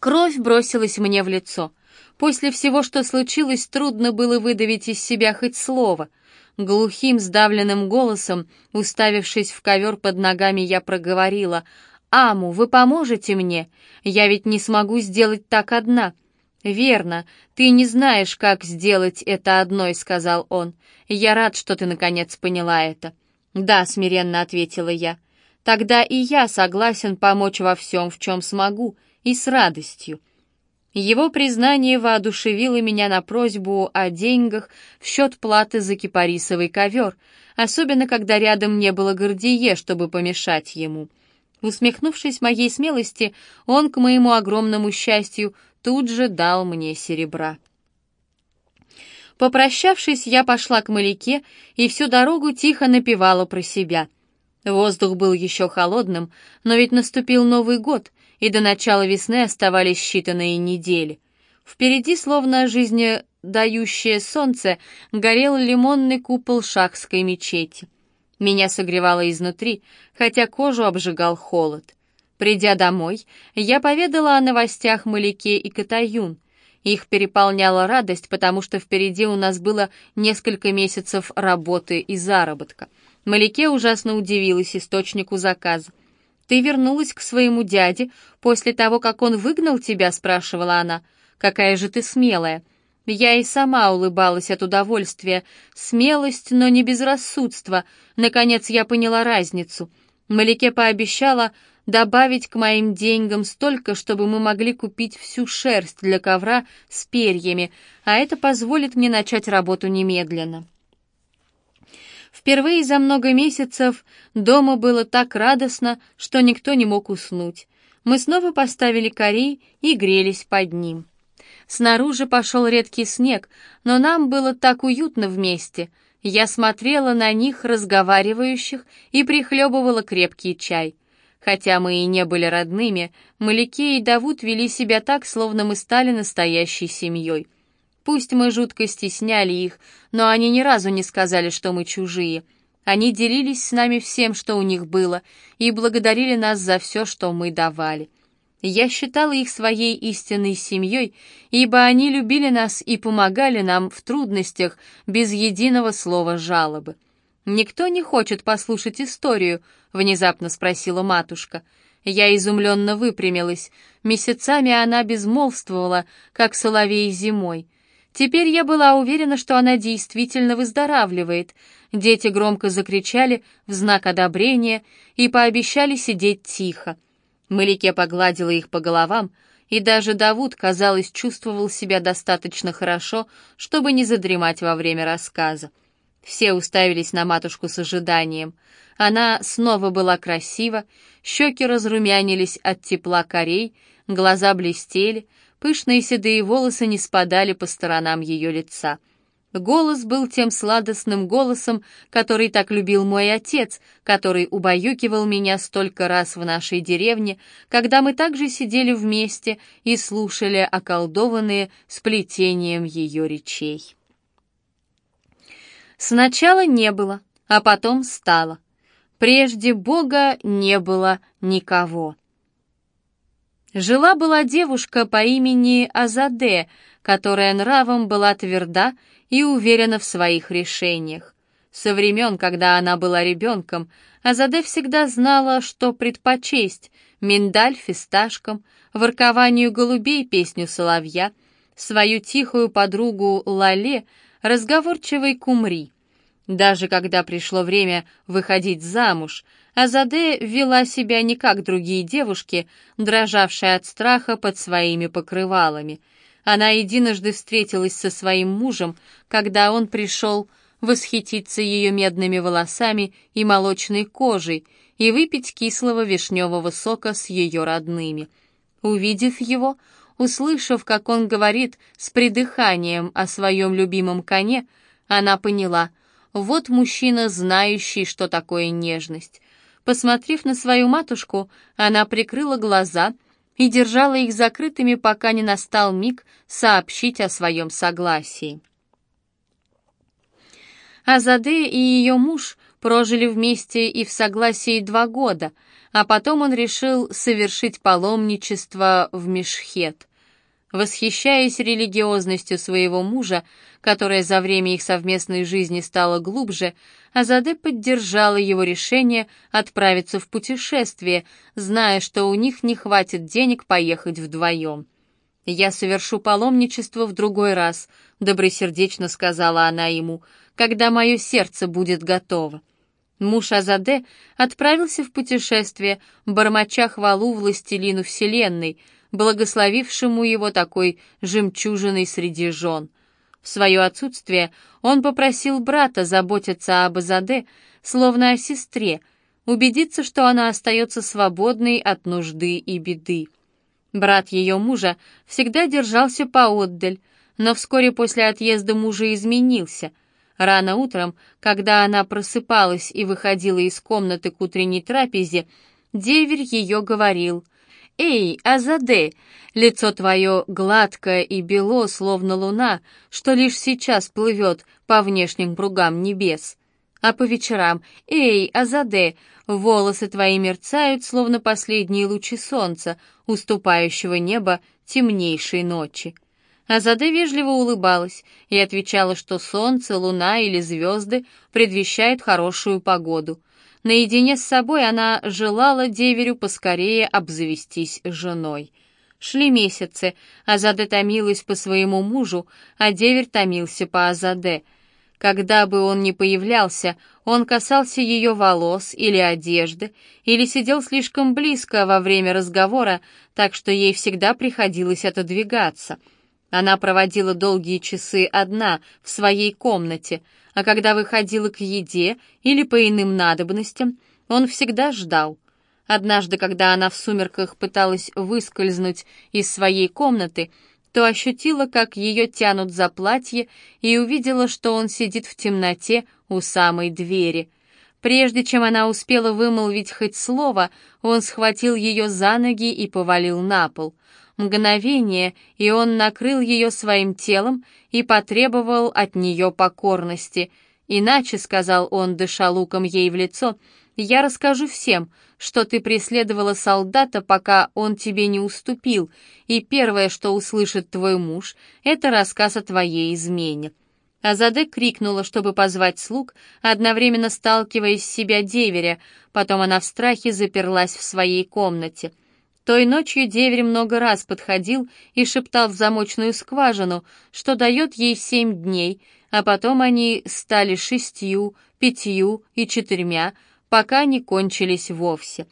Кровь бросилась мне в лицо. После всего, что случилось, трудно было выдавить из себя хоть слово. Глухим, сдавленным голосом, уставившись в ковер под ногами, я проговорила. «Аму, вы поможете мне? Я ведь не смогу сделать так одна». «Верно, ты не знаешь, как сделать это одной», — сказал он. «Я рад, что ты наконец поняла это». «Да», — смиренно ответила я. «Тогда и я согласен помочь во всем, в чем смогу, и с радостью». Его признание воодушевило меня на просьбу о деньгах в счет платы за кипарисовый ковер, особенно когда рядом не было Гордие, чтобы помешать ему. Усмехнувшись моей смелости, он, к моему огромному счастью, тут же дал мне серебра. Попрощавшись, я пошла к Маляке и всю дорогу тихо напевала про себя. Воздух был еще холодным, но ведь наступил Новый год, и до начала весны оставались считанные недели. Впереди, словно жизнедающее солнце, горел лимонный купол шахской мечети. Меня согревало изнутри, хотя кожу обжигал холод. Придя домой, я поведала о новостях Маляке и Катаюн. Их переполняла радость, потому что впереди у нас было несколько месяцев работы и заработка. Маляке ужасно удивилась источнику заказа. «Ты вернулась к своему дяде после того, как он выгнал тебя?» — спрашивала она. «Какая же ты смелая!» Я и сама улыбалась от удовольствия. Смелость, но не безрассудство. Наконец я поняла разницу. Маляке пообещала, добавить к моим деньгам столько, чтобы мы могли купить всю шерсть для ковра с перьями, а это позволит мне начать работу немедленно. Впервые за много месяцев дома было так радостно, что никто не мог уснуть. Мы снова поставили корей и грелись под ним. Снаружи пошел редкий снег, но нам было так уютно вместе. Я смотрела на них, разговаривающих, и прихлебывала крепкий чай. Хотя мы и не были родными, Маляке и Давуд вели себя так, словно мы стали настоящей семьей. Пусть мы жутко стесняли их, но они ни разу не сказали, что мы чужие. Они делились с нами всем, что у них было, и благодарили нас за все, что мы давали. Я считала их своей истинной семьей, ибо они любили нас и помогали нам в трудностях без единого слова жалобы. «Никто не хочет послушать историю?» — внезапно спросила матушка. Я изумленно выпрямилась. Месяцами она безмолвствовала, как соловей зимой. Теперь я была уверена, что она действительно выздоравливает. Дети громко закричали в знак одобрения и пообещали сидеть тихо. Малике погладила их по головам, и даже Давуд, казалось, чувствовал себя достаточно хорошо, чтобы не задремать во время рассказа. Все уставились на матушку с ожиданием. Она снова была красива, щеки разрумянились от тепла корей, глаза блестели, пышные седые волосы не спадали по сторонам ее лица. Голос был тем сладостным голосом, который так любил мой отец, который убаюкивал меня столько раз в нашей деревне, когда мы также сидели вместе и слушали околдованные сплетением ее речей. Сначала не было, а потом стало. Прежде Бога не было никого. Жила-была девушка по имени Азаде, которая нравом была тверда и уверена в своих решениях. Со времен, когда она была ребенком, Азаде всегда знала, что предпочесть — миндаль фисташкам, воркованию голубей песню соловья, свою тихую подругу Лале — разговорчивой кумри. Даже когда пришло время выходить замуж, Азаде вела себя не как другие девушки, дрожавшие от страха под своими покрывалами. Она единожды встретилась со своим мужем, когда он пришел восхититься ее медными волосами и молочной кожей и выпить кислого вишневого сока с ее родными. Увидев его, Услышав, как он говорит с придыханием о своем любимом коне, она поняла, вот мужчина, знающий, что такое нежность. Посмотрев на свою матушку, она прикрыла глаза и держала их закрытыми, пока не настал миг сообщить о своем согласии. Азаде и ее муж прожили вместе и в согласии два года. а потом он решил совершить паломничество в Мешхет. Восхищаясь религиозностью своего мужа, которая за время их совместной жизни стала глубже, Азаде поддержала его решение отправиться в путешествие, зная, что у них не хватит денег поехать вдвоем. «Я совершу паломничество в другой раз», — добросердечно сказала она ему, «когда мое сердце будет готово». Муж Азаде отправился в путешествие, бормоча хвалу властелину вселенной, благословившему его такой жемчужиной среди жен. В свое отсутствие он попросил брата заботиться об Азаде, словно о сестре, убедиться, что она остается свободной от нужды и беды. Брат ее мужа всегда держался поотдаль, но вскоре после отъезда мужа изменился. Рано утром, когда она просыпалась и выходила из комнаты к утренней трапезе, деверь ее говорил «Эй, Азаде, лицо твое гладкое и бело, словно луна, что лишь сейчас плывет по внешним кругам небес. А по вечерам «Эй, Азаде, волосы твои мерцают, словно последние лучи солнца, уступающего неба темнейшей ночи». Азаде вежливо улыбалась и отвечала, что солнце, луна или звезды предвещают хорошую погоду. Наедине с собой она желала деверю поскорее обзавестись женой. Шли месяцы, Азаде томилась по своему мужу, а деверь томился по Азаде. Когда бы он ни появлялся, он касался ее волос или одежды, или сидел слишком близко во время разговора, так что ей всегда приходилось отодвигаться. Она проводила долгие часы одна в своей комнате — а когда выходила к еде или по иным надобностям, он всегда ждал. Однажды, когда она в сумерках пыталась выскользнуть из своей комнаты, то ощутила, как ее тянут за платье, и увидела, что он сидит в темноте у самой двери. Прежде чем она успела вымолвить хоть слово, он схватил ее за ноги и повалил на пол. Мгновение, и он накрыл ее своим телом и потребовал от нее покорности. «Иначе», — сказал он, дыша луком ей в лицо, — «я расскажу всем, что ты преследовала солдата, пока он тебе не уступил, и первое, что услышит твой муж, это рассказ о твоей измене». Азаде крикнула, чтобы позвать слуг, одновременно сталкиваясь с себя деверя, потом она в страхе заперлась в своей комнате. Той ночью деверь много раз подходил и шептал в замочную скважину, что дает ей семь дней, а потом они стали шестью, пятью и четырьмя, пока не кончились вовсе.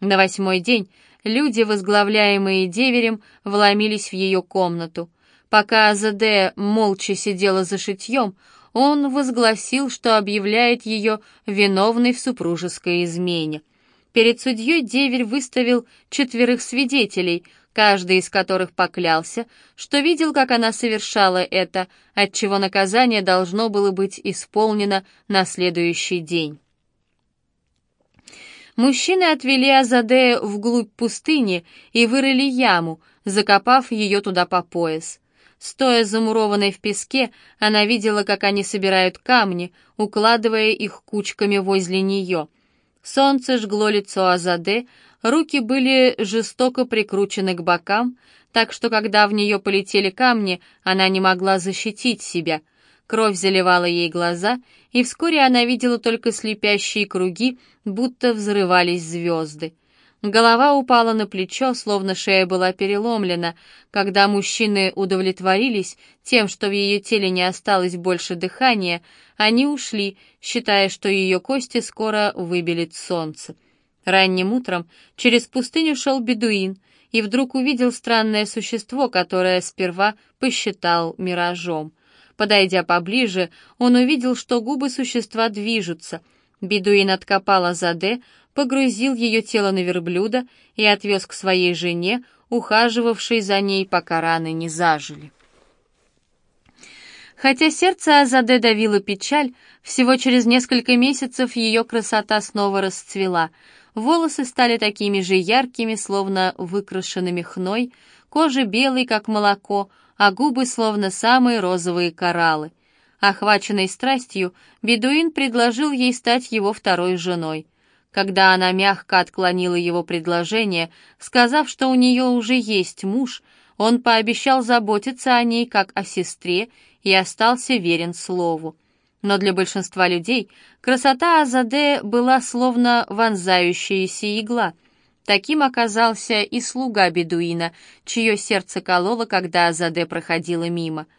На восьмой день люди, возглавляемые деверем, вломились в ее комнату. Пока Азаде молча сидела за шитьем, он возгласил, что объявляет ее виновной в супружеской измене. Перед судьей деверь выставил четверых свидетелей, каждый из которых поклялся, что видел, как она совершала это, отчего наказание должно было быть исполнено на следующий день. Мужчины отвели Азадея вглубь пустыни и вырыли яму, закопав ее туда по пояс. Стоя замурованной в песке, она видела, как они собирают камни, укладывая их кучками возле нее — Солнце жгло лицо Азаде, руки были жестоко прикручены к бокам, так что когда в нее полетели камни, она не могла защитить себя. Кровь заливала ей глаза, и вскоре она видела только слепящие круги, будто взрывались звезды. Голова упала на плечо, словно шея была переломлена. Когда мужчины удовлетворились тем, что в ее теле не осталось больше дыхания, они ушли, считая, что ее кости скоро выбелит солнце. Ранним утром через пустыню шел бедуин и вдруг увидел странное существо, которое сперва посчитал миражом. Подойдя поближе, он увидел, что губы существа движутся. Бедуин откопал Азаде, погрузил ее тело на верблюда и отвез к своей жене, ухаживавшей за ней, пока раны не зажили. Хотя сердце Азаде давило печаль, всего через несколько месяцев ее красота снова расцвела. Волосы стали такими же яркими, словно выкрашенными хной, кожа белой, как молоко, а губы словно самые розовые кораллы. Охваченный страстью, бедуин предложил ей стать его второй женой. Когда она мягко отклонила его предложение, сказав, что у нее уже есть муж, он пообещал заботиться о ней как о сестре и остался верен слову. Но для большинства людей красота Азаде была словно вонзающаяся игла. Таким оказался и слуга бедуина, чье сердце кололо, когда Азаде проходила мимо —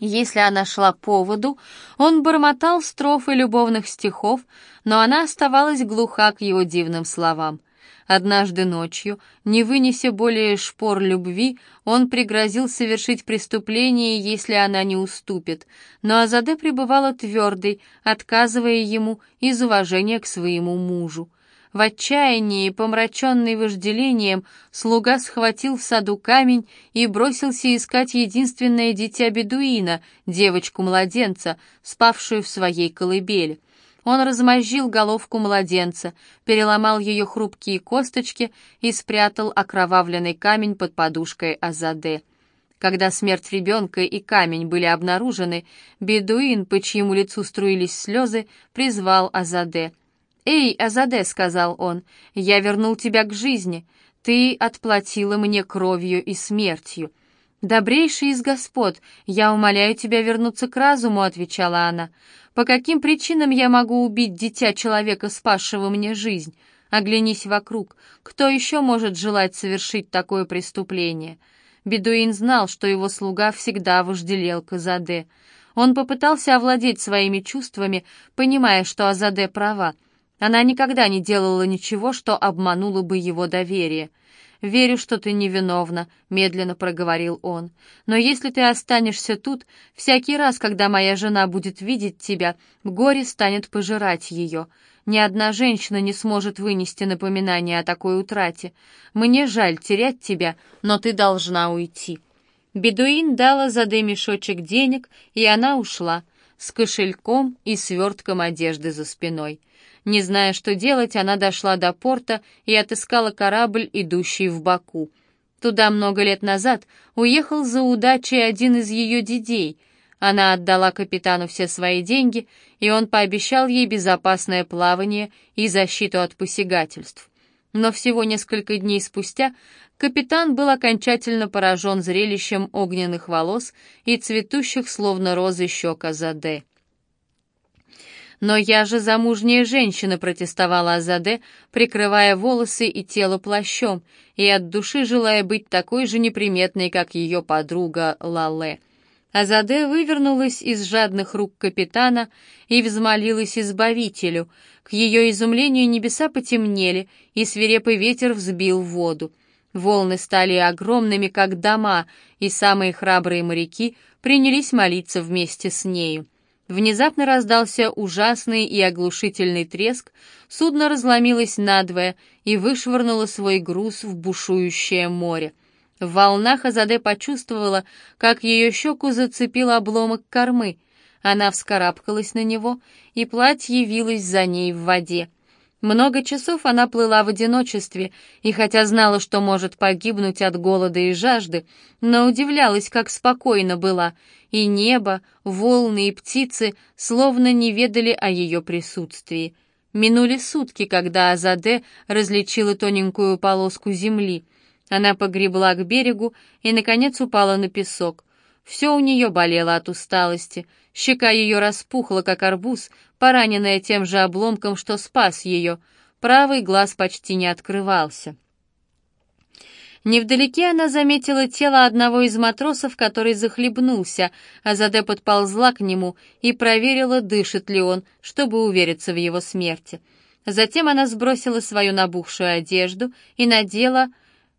если она шла по воду, он бормотал строфы любовных стихов, но она оставалась глуха к его дивным словам. Однажды ночью, не вынеся более шпор любви, он пригрозил совершить преступление, если она не уступит, но Азаде пребывала твердой, отказывая ему из уважения к своему мужу. В отчаянии, помраченный вожделением, слуга схватил в саду камень и бросился искать единственное дитя бедуина, девочку-младенца, спавшую в своей колыбели. Он размозжил головку младенца, переломал ее хрупкие косточки и спрятал окровавленный камень под подушкой Азаде. Когда смерть ребенка и камень были обнаружены, бедуин, по чьему лицу струились слезы, призвал Азаде — «Эй, Азаде», — сказал он, — «я вернул тебя к жизни. Ты отплатила мне кровью и смертью». «Добрейший из господ, я умоляю тебя вернуться к разуму», — отвечала она. «По каким причинам я могу убить дитя человека, спасшего мне жизнь? Оглянись вокруг. Кто еще может желать совершить такое преступление?» Бедуин знал, что его слуга всегда вожделел к Азаде. Он попытался овладеть своими чувствами, понимая, что Азаде права — она никогда не делала ничего, что обмануло бы его доверие. «Верю, что ты невиновна», — медленно проговорил он. «Но если ты останешься тут, всякий раз, когда моя жена будет видеть тебя, горе станет пожирать ее. Ни одна женщина не сможет вынести напоминание о такой утрате. Мне жаль терять тебя, но ты должна уйти». Бедуин дала Заде мешочек денег, и она ушла, с кошельком и свертком одежды за спиной. Не зная, что делать, она дошла до порта и отыскала корабль, идущий в Баку. Туда много лет назад уехал за удачей один из ее дедей. Она отдала капитану все свои деньги, и он пообещал ей безопасное плавание и защиту от посягательств. Но всего несколько дней спустя капитан был окончательно поражен зрелищем огненных волос и цветущих, словно розы, щек Азаде. «Но я же замужняя женщина», — протестовала Азаде, прикрывая волосы и тело плащом, и от души желая быть такой же неприметной, как ее подруга Лале. Азаде вывернулась из жадных рук капитана и взмолилась избавителю. К ее изумлению небеса потемнели, и свирепый ветер взбил воду. Волны стали огромными, как дома, и самые храбрые моряки принялись молиться вместе с нею. Внезапно раздался ужасный и оглушительный треск, судно разломилось надвое и вышвырнуло свой груз в бушующее море. В волнах Азаде почувствовала, как ее щеку зацепил обломок кормы. Она вскарабкалась на него, и платье явилось за ней в воде. Много часов она плыла в одиночестве, и хотя знала, что может погибнуть от голода и жажды, но удивлялась, как спокойно была, и небо, волны и птицы словно не ведали о ее присутствии. Минули сутки, когда Азаде различила тоненькую полоску земли. Она погребла к берегу и, наконец, упала на песок. Все у нее болело от усталости, щека ее распухла, как арбуз, пораненная тем же обломком, что спас ее. Правый глаз почти не открывался. Невдалеке она заметила тело одного из матросов, который захлебнулся, а Заде подползла к нему и проверила, дышит ли он, чтобы увериться в его смерти. Затем она сбросила свою набухшую одежду и надела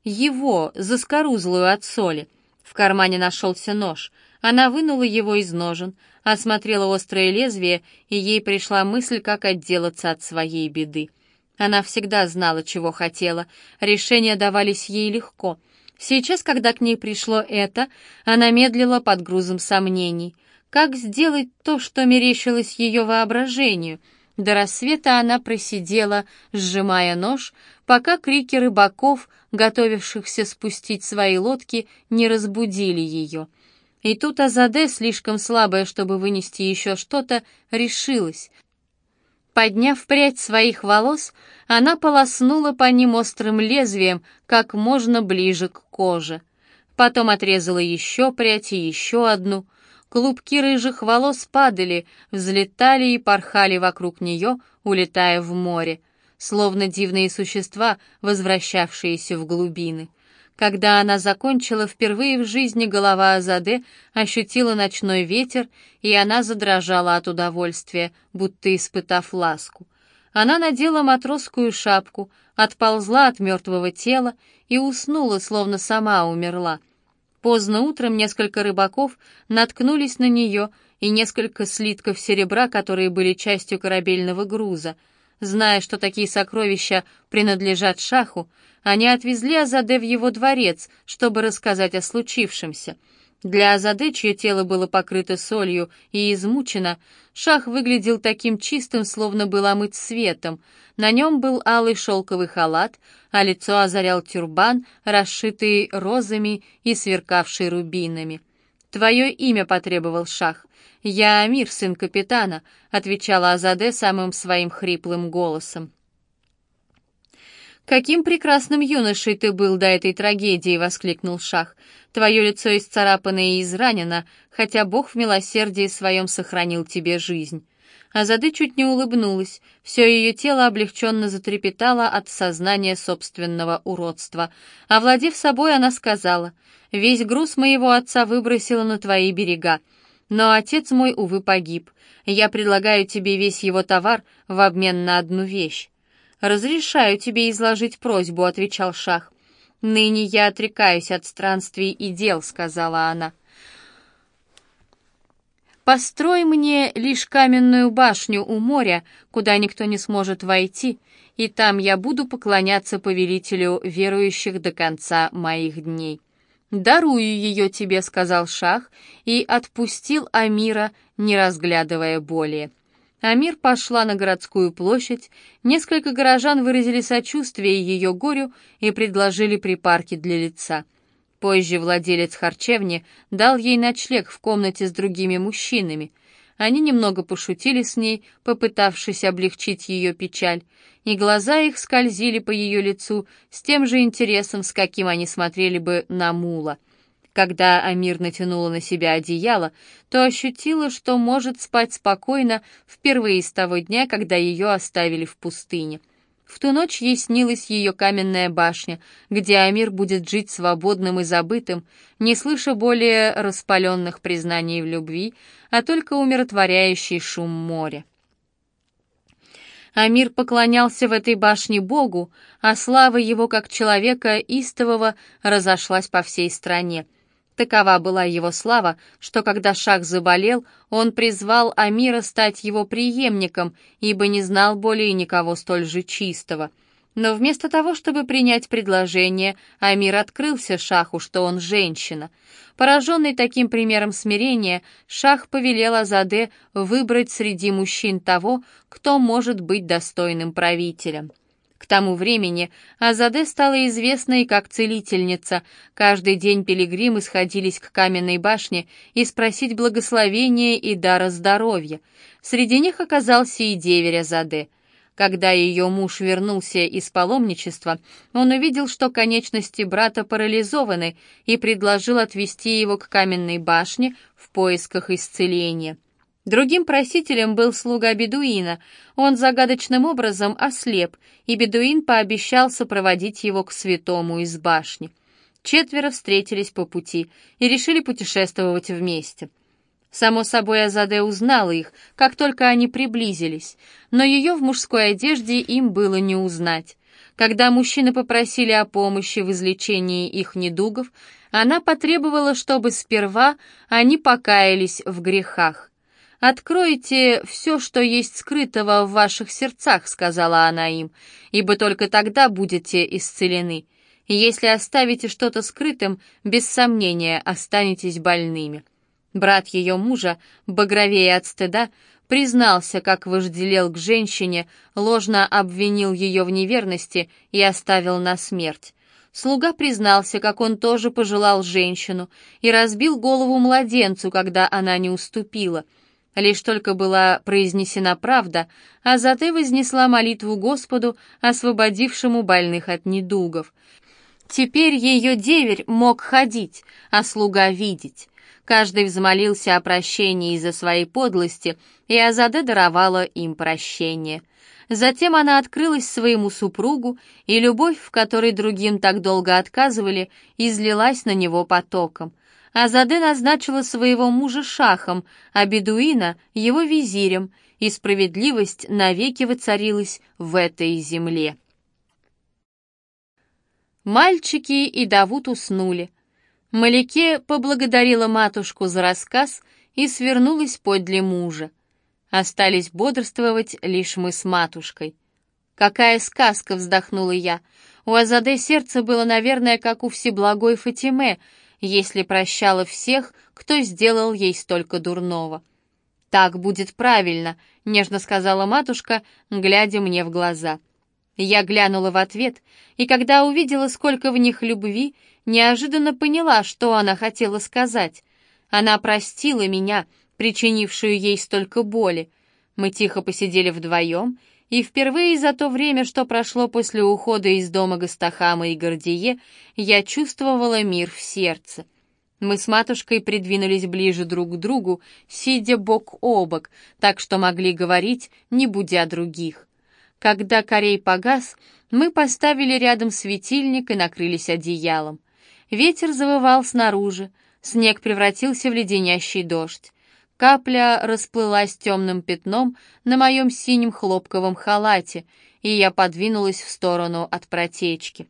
его, заскорузлую от соли. В кармане нашелся нож. Она вынула его из ножен, осмотрела острое лезвие, и ей пришла мысль, как отделаться от своей беды. Она всегда знала, чего хотела, решения давались ей легко. Сейчас, когда к ней пришло это, она медлила под грузом сомнений. Как сделать то, что мерещилось ее воображению? До рассвета она просидела, сжимая нож, пока крики рыбаков, готовившихся спустить свои лодки, не разбудили ее — и тут Азаде, слишком слабая, чтобы вынести еще что-то, решилась. Подняв прядь своих волос, она полоснула по ним острым лезвием как можно ближе к коже. Потом отрезала еще прядь и еще одну. Клубки рыжих волос падали, взлетали и порхали вокруг нее, улетая в море, словно дивные существа, возвращавшиеся в глубины. Когда она закончила, впервые в жизни голова Азаде ощутила ночной ветер, и она задрожала от удовольствия, будто испытав ласку. Она надела матросскую шапку, отползла от мертвого тела и уснула, словно сама умерла. Поздно утром несколько рыбаков наткнулись на нее и несколько слитков серебра, которые были частью корабельного груза. Зная, что такие сокровища принадлежат шаху, они отвезли Азаде в его дворец, чтобы рассказать о случившемся. Для Азаде, чье тело было покрыто солью и измучено, шах выглядел таким чистым, словно был омыт светом. На нем был алый шелковый халат, а лицо озарял тюрбан, расшитый розами и сверкавший рубинами. «Твое имя потребовал шах. Я Амир, сын капитана», — отвечала Азаде самым своим хриплым голосом. «Каким прекрасным юношей ты был до этой трагедии!» — воскликнул Шах. «Твое лицо исцарапано и изранено, хотя Бог в милосердии своем сохранил тебе жизнь». Азады чуть не улыбнулась, все ее тело облегченно затрепетало от сознания собственного уродства. Овладев собой, она сказала, «Весь груз моего отца выбросила на твои берега, но отец мой, увы, погиб. Я предлагаю тебе весь его товар в обмен на одну вещь». «Разрешаю тебе изложить просьбу», — отвечал Шах. «Ныне я отрекаюсь от странствий и дел», — сказала она. «Построй мне лишь каменную башню у моря, куда никто не сможет войти, и там я буду поклоняться повелителю верующих до конца моих дней». «Дарую ее тебе», — сказал Шах, и отпустил Амира, не разглядывая более. Амир пошла на городскую площадь, несколько горожан выразили сочувствие ее горю и предложили припарки для лица. Позже владелец харчевни дал ей ночлег в комнате с другими мужчинами. Они немного пошутили с ней, попытавшись облегчить ее печаль, и глаза их скользили по ее лицу с тем же интересом, с каким они смотрели бы на мула — когда Амир натянула на себя одеяло, то ощутила, что может спать спокойно впервые с того дня, когда ее оставили в пустыне. В ту ночь ей снилась ее каменная башня, где Амир будет жить свободным и забытым, не слыша более распаленных признаний в любви, а только умиротворяющий шум моря. Амир поклонялся в этой башне Богу, а слава его как человека истового разошлась по всей стране — Такова была его слава, что когда Шах заболел, он призвал Амира стать его преемником, ибо не знал более никого столь же чистого. Но вместо того, чтобы принять предложение, Амир открылся Шаху, что он женщина. Пораженный таким примером смирения, Шах повелел Азаде выбрать среди мужчин того, кто может быть достойным правителем. К тому времени Азаде стала известной как целительница. Каждый день пилигримы сходились к каменной башне и спросить благословения и дара здоровья. Среди них оказался и деверь Азаде. Когда ее муж вернулся из паломничества, он увидел, что конечности брата парализованы, и предложил отвести его к каменной башне в поисках исцеления. Другим просителем был слуга бедуина. Он загадочным образом ослеп, и бедуин пообещал сопроводить его к святому из башни. Четверо встретились по пути и решили путешествовать вместе. Само собой, Азаде узнала их, как только они приблизились, но ее в мужской одежде им было не узнать. Когда мужчины попросили о помощи в излечении их недугов, она потребовала, чтобы сперва они покаялись в грехах. «Откройте все, что есть скрытого в ваших сердцах», — сказала она им, «ибо только тогда будете исцелены. Если оставите что-то скрытым, без сомнения останетесь больными». Брат ее мужа, багровее от стыда, признался, как вожделел к женщине, ложно обвинил ее в неверности и оставил на смерть. Слуга признался, как он тоже пожелал женщину, и разбил голову младенцу, когда она не уступила — Лишь только была произнесена правда, Азаде вознесла молитву Господу, освободившему больных от недугов. Теперь ее деверь мог ходить, а слуга видеть. Каждый взмолился о прощении из-за своей подлости, и Азаде даровала им прощение. Затем она открылась своему супругу, и любовь, в которой другим так долго отказывали, излилась на него потоком. Азаде назначила своего мужа шахом, а Бедуина — его визирем, и справедливость навеки воцарилась в этой земле. Мальчики и Давуд уснули. Малике поблагодарила матушку за рассказ и свернулась подле мужа. Остались бодрствовать лишь мы с матушкой. «Какая сказка!» — вздохнула я. У Азаде сердце было, наверное, как у Всеблагой Фатиме, если прощала всех, кто сделал ей столько дурного. «Так будет правильно», — нежно сказала матушка, глядя мне в глаза. Я глянула в ответ, и когда увидела, сколько в них любви, неожиданно поняла, что она хотела сказать. Она простила меня, причинившую ей столько боли. Мы тихо посидели вдвоем, и впервые за то время, что прошло после ухода из дома Гастахама и Гордие, я чувствовала мир в сердце. Мы с матушкой придвинулись ближе друг к другу, сидя бок о бок, так что могли говорить, не будя других. Когда корей погас, мы поставили рядом светильник и накрылись одеялом. Ветер завывал снаружи, снег превратился в леденящий дождь. Капля расплылась темным пятном на моем синем хлопковом халате, и я подвинулась в сторону от протечки.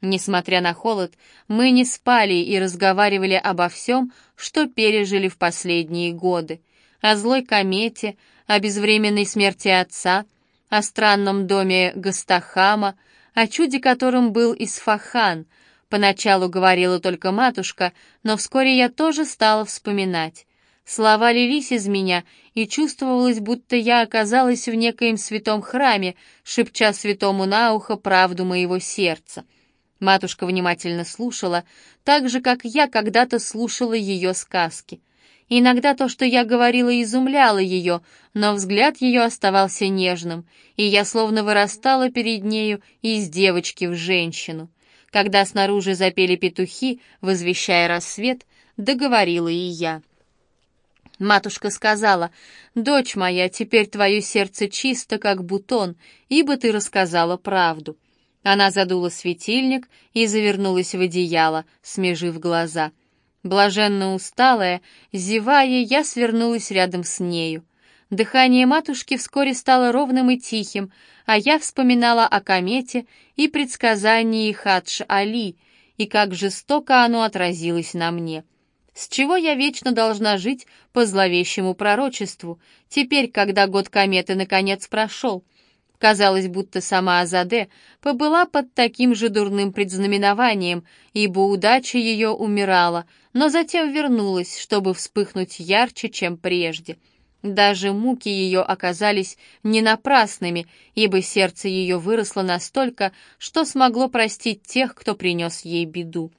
Несмотря на холод, мы не спали и разговаривали обо всем, что пережили в последние годы. О злой комете, о безвременной смерти отца, о странном доме Гастахама, о чуде, которым был Исфахан — Поначалу говорила только матушка, но вскоре я тоже стала вспоминать. Слова лились из меня, и чувствовалось, будто я оказалась в некоем святом храме, шепча святому на ухо правду моего сердца. Матушка внимательно слушала, так же, как я когда-то слушала ее сказки. Иногда то, что я говорила, изумляло ее, но взгляд ее оставался нежным, и я словно вырастала перед нею из девочки в женщину. Когда снаружи запели петухи, возвещая рассвет, договорила и я. Матушка сказала, «Дочь моя, теперь твое сердце чисто, как бутон, ибо ты рассказала правду». Она задула светильник и завернулась в одеяло, смежив глаза. Блаженно усталая, зевая, я свернулась рядом с нею. Дыхание матушки вскоре стало ровным и тихим, а я вспоминала о комете и предсказании Хадж-Али, и как жестоко оно отразилось на мне. С чего я вечно должна жить по зловещему пророчеству, теперь, когда год кометы наконец прошел? Казалось, будто сама Азаде побыла под таким же дурным предзнаменованием, ибо удача ее умирала, но затем вернулась, чтобы вспыхнуть ярче, чем прежде — даже муки ее оказались не напрасными, ибо сердце ее выросло настолько, что смогло простить тех, кто принес ей беду.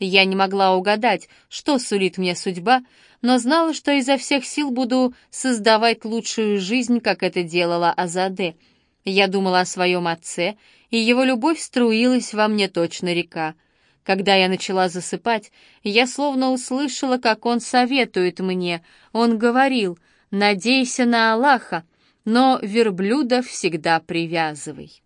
Я не могла угадать, что сулит мне судьба, но знала, что изо всех сил буду создавать лучшую жизнь, как это делала Азаде. Я думала о своем отце, и его любовь струилась во мне точно река. Когда я начала засыпать, я словно услышала, как он советует мне. Он говорил — Надейся на Аллаха, но верблюда всегда привязывай.